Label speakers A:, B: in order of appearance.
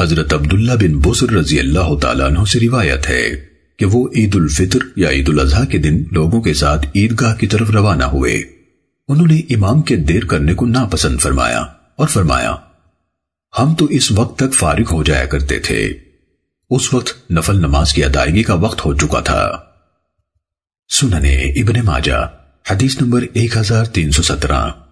A: حضرت عبداللہ بن بسر رضی اللہ تعالیٰ عنہ سے روایت ہے کہ وہ عید الفطر یا عید الاضحیٰ کے دن لوگوں کے ساتھ عیدگاہ کی طرف روانہ ہوئے۔ انہوں نے امام کے دیر کرنے کو ناپسند فرمایا اور فرمایا، ہم تو اس وقت تک فارغ ہو جایا کرتے تھے۔ اس وقت نفل نماز کی ادائیگی کا وقت ہو چکا تھا۔ سننے ابن ماجہ، حدیث نمبر ایک ہزار تین سو سترہ۔